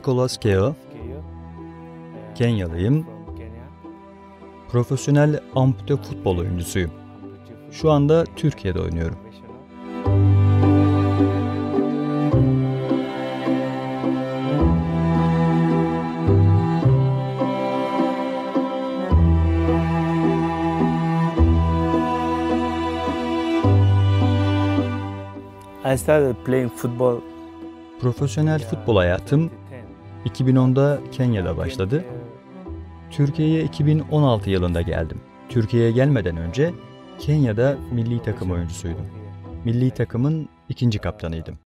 Nicholas Keo, Kenyalıyım. Profesyonel ampute futbol oyuncusuyum. Şu anda Türkiye'de oynuyorum. I started playing football. Profesyonel futbol hayatım 2010'da Kenya'da başladı. Türkiye'ye 2016 yılında geldim. Türkiye'ye gelmeden önce Kenya'da milli takım oyuncusuydum. Milli takımın ikinci kaptanıydım.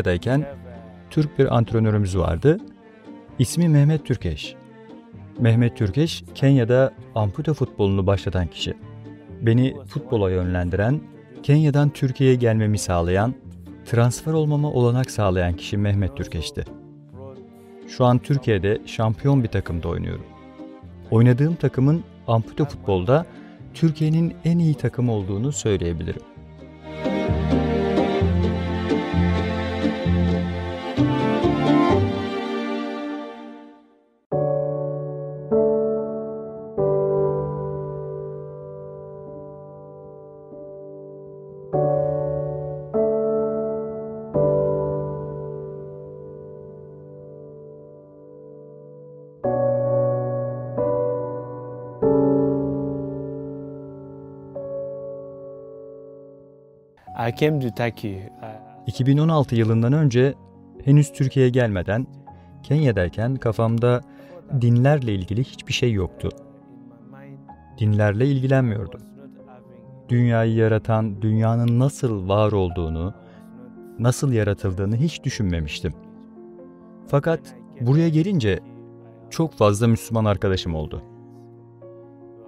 Kenya'dayken Türk bir antrenörümüz vardı. İsmi Mehmet Türkeş. Mehmet Türkeş, Kenya'da ampute futbolunu başlatan kişi. Beni futbola yönlendiren, Kenya'dan Türkiye'ye gelmemi sağlayan, transfer olmama olanak sağlayan kişi Mehmet Türkeş'ti. Şu an Türkiye'de şampiyon bir takımda oynuyorum. Oynadığım takımın ampute futbolda Türkiye'nin en iyi takımı olduğunu söyleyebilirim. 2016 yılından önce henüz Türkiye'ye gelmeden Kenya'dayken kafamda dinlerle ilgili hiçbir şey yoktu. Dinlerle ilgilenmiyordum. Dünyayı yaratan, dünyanın nasıl var olduğunu, nasıl yaratıldığını hiç düşünmemiştim. Fakat buraya gelince çok fazla Müslüman arkadaşım oldu.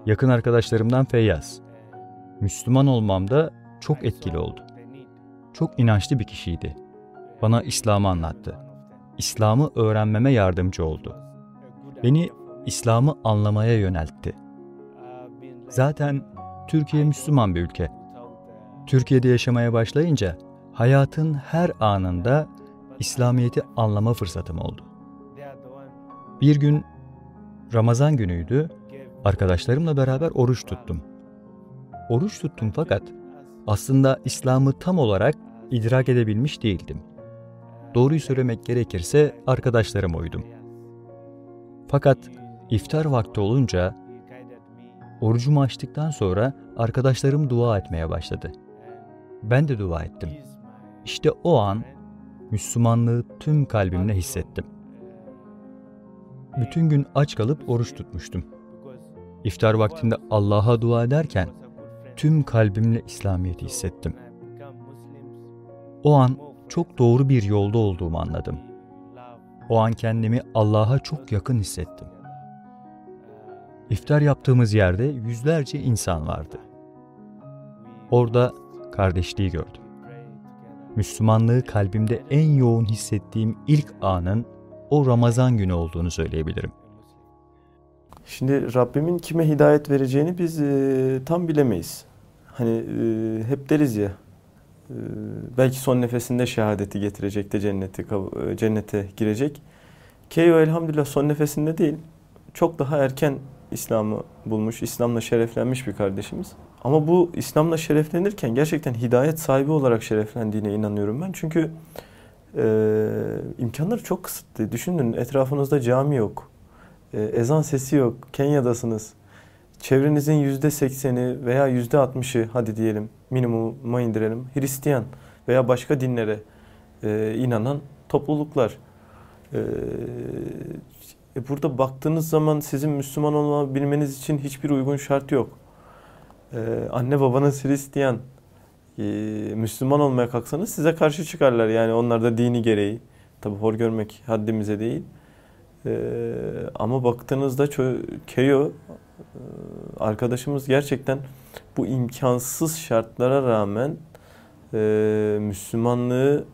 Yakın arkadaşlarımdan Feyyaz. Müslüman olmamda çok etkili oldu. Çok inançlı bir kişiydi. Bana İslam'ı anlattı. İslam'ı öğrenmeme yardımcı oldu. Beni İslam'ı anlamaya yöneltti. Zaten Türkiye Müslüman bir ülke. Türkiye'de yaşamaya başlayınca hayatın her anında İslamiyet'i anlama fırsatım oldu. Bir gün Ramazan günüydü. Arkadaşlarımla beraber oruç tuttum. Oruç tuttum fakat aslında İslam'ı tam olarak idrak edebilmiş değildim. Doğruyu söylemek gerekirse arkadaşlarıma uydum. Fakat iftar vakti olunca orucumu açtıktan sonra arkadaşlarım dua etmeye başladı. Ben de dua ettim. İşte o an Müslümanlığı tüm kalbimle hissettim. Bütün gün aç kalıp oruç tutmuştum. İftar vaktinde Allah'a dua ederken tüm kalbimle İslamiyet'i hissettim. O an çok doğru bir yolda olduğumu anladım. O an kendimi Allah'a çok yakın hissettim. İftar yaptığımız yerde yüzlerce insan vardı. Orada kardeşliği gördüm. Müslümanlığı kalbimde en yoğun hissettiğim ilk anın o Ramazan günü olduğunu söyleyebilirim. Şimdi Rabbimin kime hidayet vereceğini biz e, tam bilemeyiz. Hani e, hep deriz ya, e, belki son nefesinde şehadeti getirecek de cenneti e, cennete girecek. Keyo elhamdülillah son nefesinde değil, çok daha erken İslam'ı bulmuş, İslam'la şereflenmiş bir kardeşimiz. Ama bu İslam'la şereflenirken gerçekten hidayet sahibi olarak şereflendiğine inanıyorum ben. Çünkü e, imkanları çok kısıtlı. Düşünün etrafınızda cami yok. E, ezan sesi yok. Kenya'dasınız. Çevrenizin yüzde sekseni veya yüzde altmışı hadi diyelim minimuma indirelim. Hristiyan veya başka dinlere e, inanan topluluklar. E, e, burada baktığınız zaman sizin Müslüman olabilmeniz için hiçbir uygun şart yok. E, anne babanız Hristiyan. E, Müslüman olmaya kalksanız size karşı çıkarlar. Yani onlar da dini gereği. Tabi hor görmek haddimize değil. Ee, ama baktığınızda Keyo e, arkadaşımız gerçekten bu imkansız şartlara rağmen e, Müslümanlığı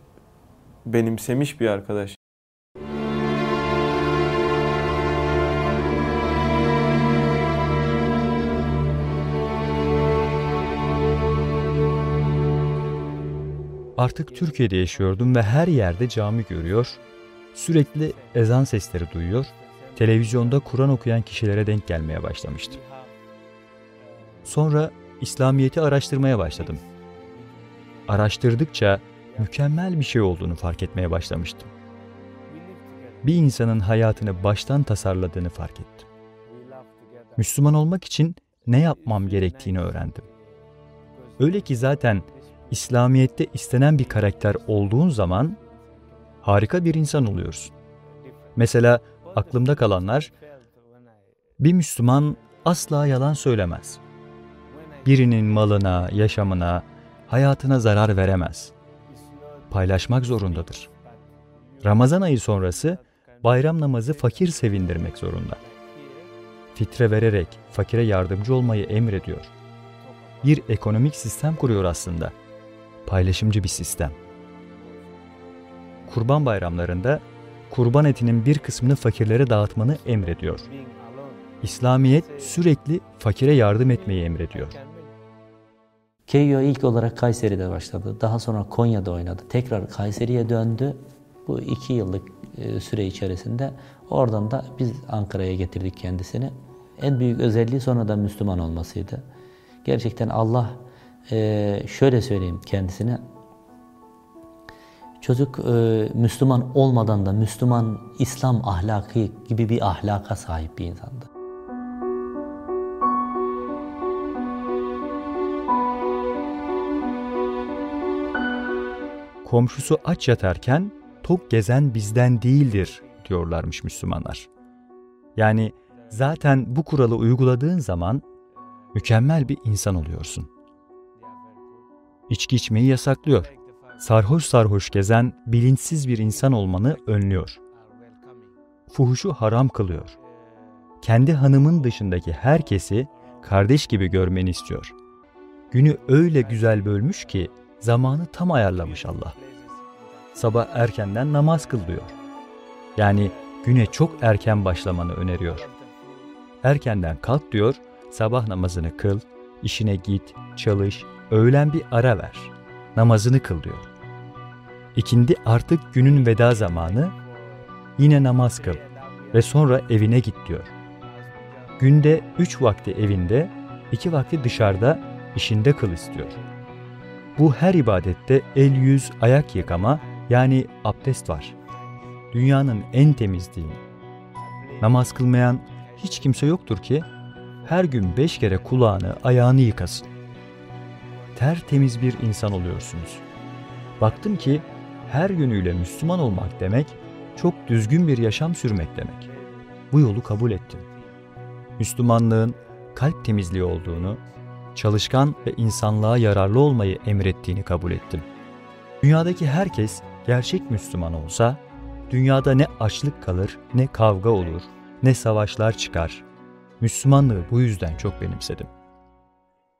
benimsemiş bir arkadaş. Artık Türkiye'de yaşıyordum ve her yerde cami görüyor, sürekli ezan sesleri duyuyor, televizyonda Kur'an okuyan kişilere denk gelmeye başlamıştım. Sonra İslamiyet'i araştırmaya başladım. Araştırdıkça mükemmel bir şey olduğunu fark etmeye başlamıştım. Bir insanın hayatını baştan tasarladığını fark ettim. Müslüman olmak için ne yapmam gerektiğini öğrendim. Öyle ki zaten İslamiyet'te istenen bir karakter olduğun zaman harika bir insan oluyorsun. Mesela aklımda kalanlar bir Müslüman asla yalan söylemez. Birinin malına, yaşamına, hayatına zarar veremez. Paylaşmak zorundadır. Ramazan ayı sonrası bayram namazı fakir sevindirmek zorunda. Fitre vererek fakire yardımcı olmayı emrediyor. Bir ekonomik sistem kuruyor aslında. Paylaşımcı bir sistem. Kurban bayramlarında kurban etinin bir kısmını fakirlere dağıtmanı emrediyor. İslamiyet sürekli fakire yardım etmeyi emrediyor. Keyo ilk olarak Kayseri'de başladı. Daha sonra Konya'da oynadı. Tekrar Kayseri'ye döndü. Bu iki yıllık e, süre içerisinde oradan da biz Ankara'ya getirdik kendisini. En büyük özelliği sonradan Müslüman olmasıydı. Gerçekten Allah e, şöyle söyleyeyim kendisine. Çocuk e, Müslüman olmadan da Müslüman İslam ahlakı gibi bir ahlaka sahip bir insandı. Komşusu aç yatarken tok gezen bizden değildir diyorlarmış Müslümanlar. Yani zaten bu kuralı uyguladığın zaman mükemmel bir insan oluyorsun. İçki içmeyi yasaklıyor. Sarhoş sarhoş gezen bilinçsiz bir insan olmanı önlüyor. Fuhuşu haram kılıyor. Kendi hanımın dışındaki herkesi kardeş gibi görmeni istiyor. Günü öyle güzel bölmüş ki zamanı tam ayarlamış Allah. Sabah erkenden namaz kıl diyor. Yani güne çok erken başlamanı öneriyor. Erkenden kalk diyor, sabah namazını kıl, işine git, çalış, öğlen bir ara ver. Namazını kıl diyor. İkindi artık günün veda zamanı, yine namaz kıl ve sonra evine git diyor. Günde üç vakti evinde, iki vakti dışarıda, işinde kıl istiyor. Bu her ibadette el yüz ayak yıkama yani abdest var. Dünyanın en temiz dini. Namaz kılmayan hiç kimse yoktur ki her gün beş kere kulağını, ayağını yıkasın. Tertemiz bir insan oluyorsunuz. Baktım ki her yönüyle Müslüman olmak demek, çok düzgün bir yaşam sürmek demek. Bu yolu kabul ettim. Müslümanlığın kalp temizliği olduğunu, çalışkan ve insanlığa yararlı olmayı emrettiğini kabul ettim. Dünyadaki herkes gerçek Müslüman olsa, dünyada ne açlık kalır, ne kavga olur, ne savaşlar çıkar. Müslümanlığı bu yüzden çok benimsedim.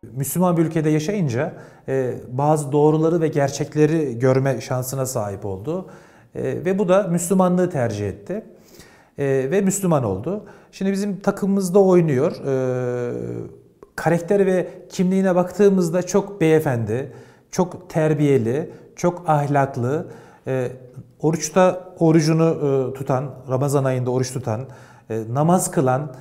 Müslüman bir ülkede yaşayınca e, bazı doğruları ve gerçekleri görme şansına sahip oldu. E, ve bu da Müslümanlığı tercih etti. E, ve Müslüman oldu. Şimdi bizim takımımızda oynuyor. E, karakter ve kimliğine baktığımızda çok beyefendi, çok terbiyeli, çok ahlaklı, e, oruçta orucunu e, tutan, Ramazan ayında oruç tutan, e, namaz kılan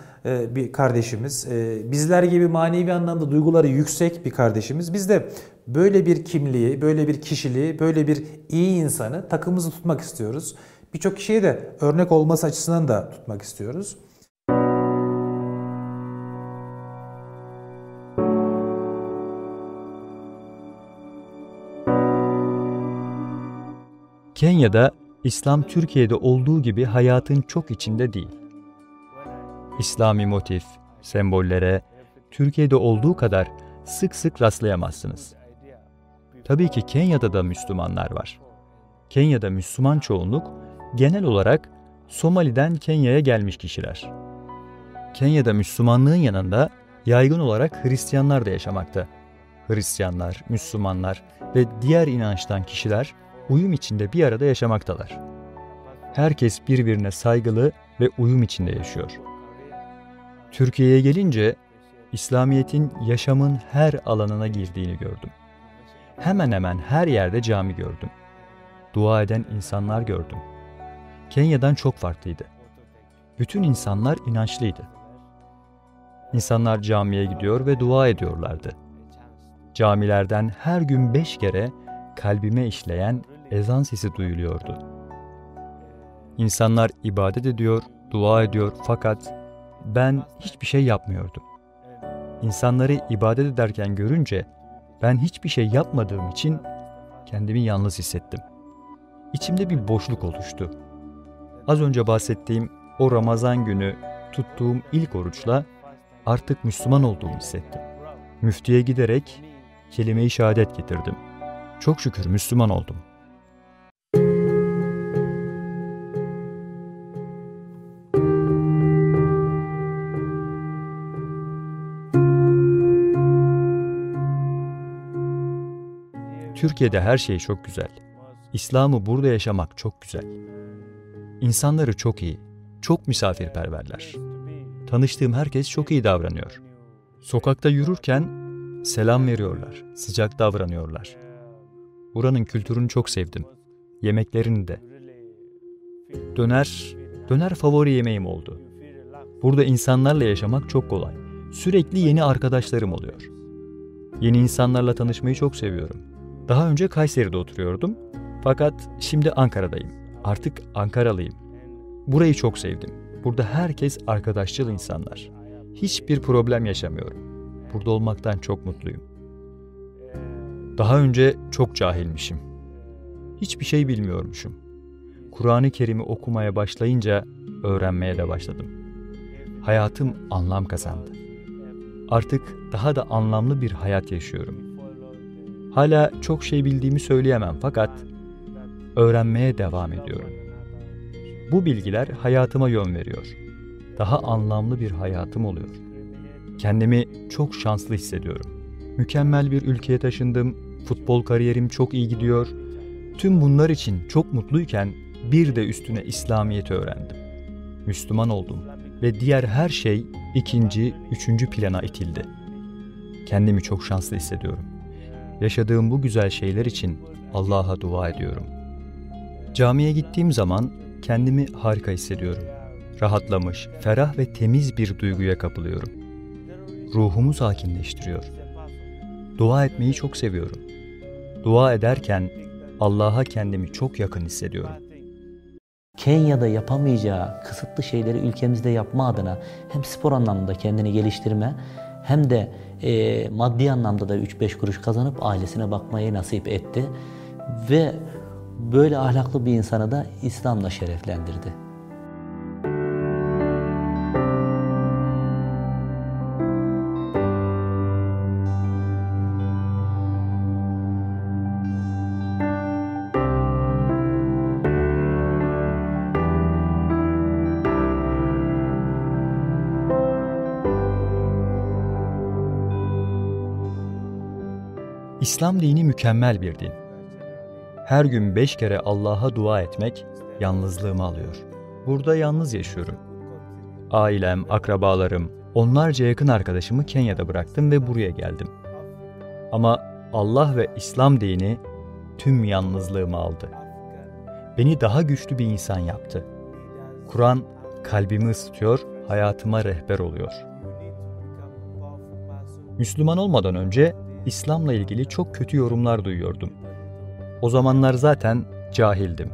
bir kardeşimiz. E, bizler gibi manevi anlamda duyguları yüksek bir kardeşimiz. Biz de böyle bir kimliği, böyle bir kişiliği, böyle bir iyi insanı takımımızı tutmak istiyoruz. Birçok kişiye de örnek olması açısından da tutmak istiyoruz. Kenya'da İslam Türkiye'de olduğu gibi hayatın çok içinde değil. İslami motif, sembollere Türkiye'de olduğu kadar sık sık rastlayamazsınız. Tabii ki Kenya'da da Müslümanlar var. Kenya'da Müslüman çoğunluk genel olarak Somali'den Kenya'ya gelmiş kişiler. Kenya'da Müslümanlığın yanında yaygın olarak Hristiyanlar da yaşamakta. Hristiyanlar, Müslümanlar ve diğer inançtan kişiler uyum içinde bir arada yaşamaktalar. Herkes birbirine saygılı ve uyum içinde yaşıyor. Türkiye'ye gelince İslamiyet'in yaşamın her alanına girdiğini gördüm. Hemen hemen her yerde cami gördüm. Dua eden insanlar gördüm. Kenya'dan çok farklıydı. Bütün insanlar inançlıydı. İnsanlar camiye gidiyor ve dua ediyorlardı. Camilerden her gün beş kere kalbime işleyen ezan sesi duyuluyordu. İnsanlar ibadet ediyor, dua ediyor fakat ben hiçbir şey yapmıyordum. İnsanları ibadet ederken görünce ben hiçbir şey yapmadığım için kendimi yalnız hissettim. İçimde bir boşluk oluştu. Az önce bahsettiğim o Ramazan günü tuttuğum ilk oruçla artık Müslüman olduğumu hissettim. Müftiye giderek kelime-i şehadet getirdim. Çok şükür Müslüman oldum. Türkiye'de her şey çok güzel. İslam'ı burada yaşamak çok güzel. İnsanları çok iyi, çok misafirperverler. Tanıştığım herkes çok iyi davranıyor. Sokakta yürürken selam veriyorlar, sıcak davranıyorlar. Buranın kültürünü çok sevdim. Yemeklerini de. Döner, döner favori yemeğim oldu. Burada insanlarla yaşamak çok kolay. Sürekli yeni arkadaşlarım oluyor. Yeni insanlarla tanışmayı çok seviyorum. Daha önce Kayseri'de oturuyordum. Fakat şimdi Ankara'dayım. Artık Ankaralıyım. Burayı çok sevdim. Burada herkes arkadaşçıl insanlar. Hiçbir problem yaşamıyorum. Burada olmaktan çok mutluyum. Daha önce çok cahilmişim. Hiçbir şey bilmiyormuşum. Kur'an-ı Kerim'i okumaya başlayınca öğrenmeye de başladım. Hayatım anlam kazandı. Artık daha da anlamlı bir hayat yaşıyorum. Hala çok şey bildiğimi söyleyemem fakat öğrenmeye devam ediyorum. Bu bilgiler hayatıma yön veriyor. Daha anlamlı bir hayatım oluyor. Kendimi çok şanslı hissediyorum. Mükemmel bir ülkeye taşındım, futbol kariyerim çok iyi gidiyor. Tüm bunlar için çok mutluyken bir de üstüne İslamiyet'i öğrendim. Müslüman oldum ve diğer her şey ikinci, üçüncü plana itildi. Kendimi çok şanslı hissediyorum. Yaşadığım bu güzel şeyler için Allah'a dua ediyorum. Camiye gittiğim zaman kendimi harika hissediyorum. Rahatlamış, ferah ve temiz bir duyguya kapılıyorum. Ruhumu sakinleştiriyor. Dua etmeyi çok seviyorum. Dua ederken Allah'a kendimi çok yakın hissediyorum. Kenya'da yapamayacağı kısıtlı şeyleri ülkemizde yapma adına hem spor anlamında kendini geliştirme hem de e, maddi anlamda da 3-5 kuruş kazanıp ailesine bakmayı nasip etti. Ve böyle ahlaklı bir insanı da İslam'la şereflendirdi. İslam dini mükemmel bir din. Her gün beş kere Allah'a dua etmek yalnızlığımı alıyor. Burada yalnız yaşıyorum. Ailem, akrabalarım, onlarca yakın arkadaşımı Kenya'da bıraktım ve buraya geldim. Ama Allah ve İslam dini tüm yalnızlığımı aldı. Beni daha güçlü bir insan yaptı. Kur'an kalbimi ısıtıyor, hayatıma rehber oluyor. Müslüman olmadan önce İslam'la ilgili çok kötü yorumlar duyuyordum. O zamanlar zaten cahildim.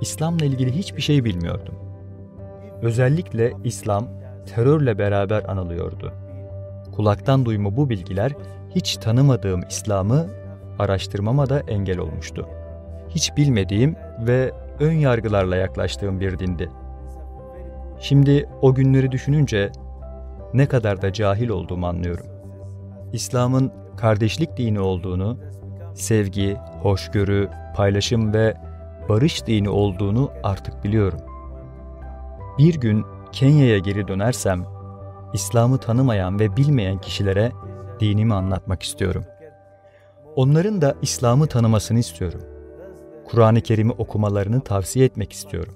İslam'la ilgili hiçbir şey bilmiyordum. Özellikle İslam terörle beraber anılıyordu. Kulaktan duyma bu bilgiler hiç tanımadığım İslam'ı araştırmama da engel olmuştu. Hiç bilmediğim ve ön yargılarla yaklaştığım bir dindi. Şimdi o günleri düşününce ne kadar da cahil olduğumu anlıyorum. İslam'ın kardeşlik dini olduğunu, sevgi, hoşgörü, paylaşım ve barış dini olduğunu artık biliyorum. Bir gün Kenya'ya geri dönersem, İslam'ı tanımayan ve bilmeyen kişilere dinimi anlatmak istiyorum. Onların da İslam'ı tanımasını istiyorum. Kur'an-ı Kerim'i okumalarını tavsiye etmek istiyorum.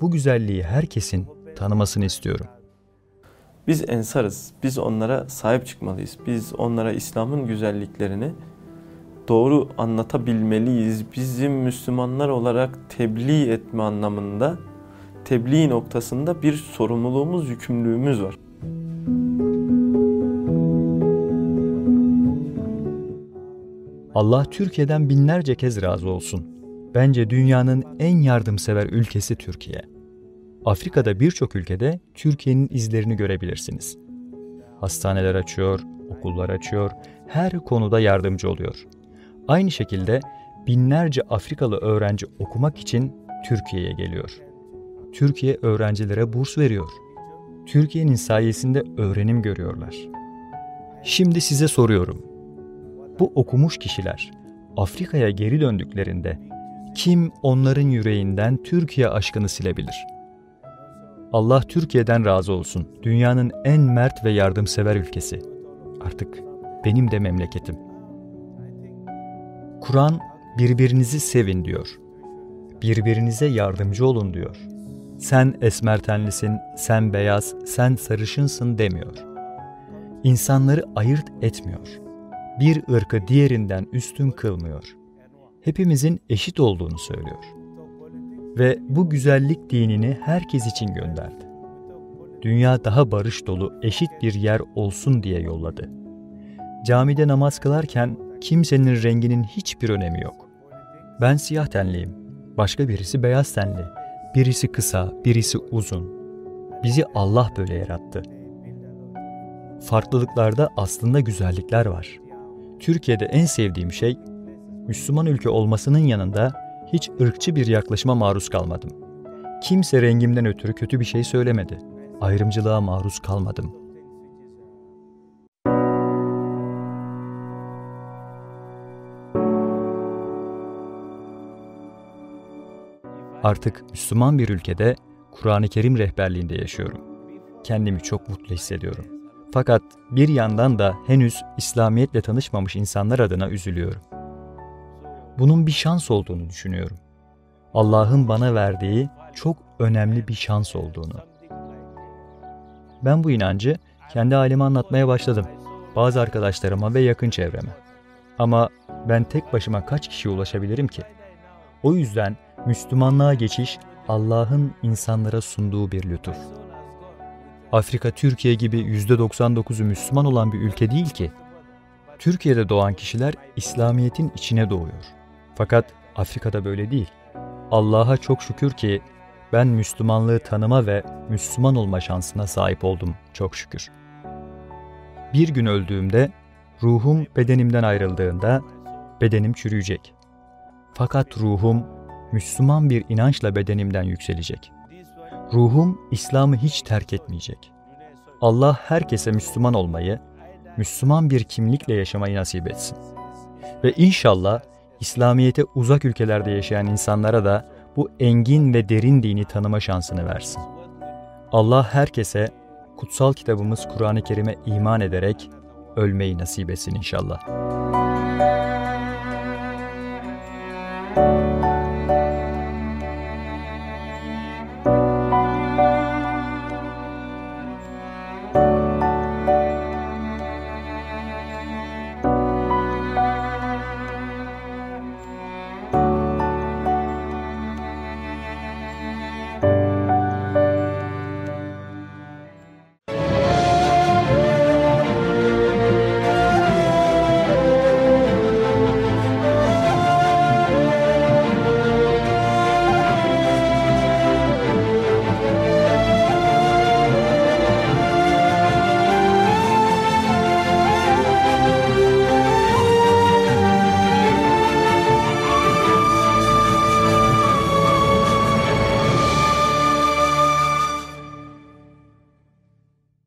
Bu güzelliği herkesin tanımasını istiyorum. Biz ensarız. Biz onlara sahip çıkmalıyız. Biz onlara İslam'ın güzelliklerini doğru anlatabilmeliyiz. Bizim Müslümanlar olarak tebliğ etme anlamında, tebliğ noktasında bir sorumluluğumuz, yükümlülüğümüz var. Allah Türkiye'den binlerce kez razı olsun. Bence dünyanın en yardımsever ülkesi Türkiye. Afrika'da birçok ülkede Türkiye'nin izlerini görebilirsiniz. Hastaneler açıyor, okullar açıyor, her konuda yardımcı oluyor. Aynı şekilde binlerce Afrikalı öğrenci okumak için Türkiye'ye geliyor. Türkiye öğrencilere burs veriyor. Türkiye'nin sayesinde öğrenim görüyorlar. Şimdi size soruyorum. Bu okumuş kişiler Afrika'ya geri döndüklerinde kim onların yüreğinden Türkiye aşkını silebilir? Allah Türkiye'den razı olsun. Dünyanın en mert ve yardımsever ülkesi. Artık benim de memleketim. Kur'an birbirinizi sevin diyor. Birbirinize yardımcı olun diyor. Sen esmer tenlisin, sen beyaz, sen sarışınsın demiyor. İnsanları ayırt etmiyor. Bir ırkı diğerinden üstün kılmıyor. Hepimizin eşit olduğunu söylüyor. Ve bu güzellik dinini herkes için gönderdi. Dünya daha barış dolu, eşit bir yer olsun diye yolladı. Camide namaz kılarken kimsenin renginin hiçbir önemi yok. Ben siyah tenliyim, başka birisi beyaz tenli, birisi kısa, birisi uzun. Bizi Allah böyle yarattı. Farklılıklarda aslında güzellikler var. Türkiye'de en sevdiğim şey Müslüman ülke olmasının yanında hiç ırkçı bir yaklaşıma maruz kalmadım. Kimse rengimden ötürü kötü bir şey söylemedi. Ayrımcılığa maruz kalmadım. Artık Müslüman bir ülkede Kur'an-ı Kerim rehberliğinde yaşıyorum. Kendimi çok mutlu hissediyorum. Fakat bir yandan da henüz İslamiyetle tanışmamış insanlar adına üzülüyorum. Bunun bir şans olduğunu düşünüyorum. Allah'ın bana verdiği çok önemli bir şans olduğunu. Ben bu inancı kendi aileme anlatmaya başladım. Bazı arkadaşlarıma ve yakın çevreme. Ama ben tek başıma kaç kişiye ulaşabilirim ki? O yüzden Müslümanlığa geçiş Allah'ın insanlara sunduğu bir lütuf. Afrika Türkiye gibi %99'u Müslüman olan bir ülke değil ki. Türkiye'de doğan kişiler İslamiyet'in içine doğuyor. Fakat Afrika'da böyle değil. Allah'a çok şükür ki ben Müslümanlığı tanıma ve Müslüman olma şansına sahip oldum çok şükür. Bir gün öldüğümde ruhum bedenimden ayrıldığında bedenim çürüyecek. Fakat ruhum Müslüman bir inançla bedenimden yükselecek. Ruhum İslam'ı hiç terk etmeyecek. Allah herkese Müslüman olmayı, Müslüman bir kimlikle yaşamayı nasip etsin. Ve inşallah İslamiyete uzak ülkelerde yaşayan insanlara da bu engin ve derin dini tanıma şansını versin. Allah herkese kutsal kitabımız Kur'an-ı Kerim'e iman ederek ölmeyi nasip etsin inşallah.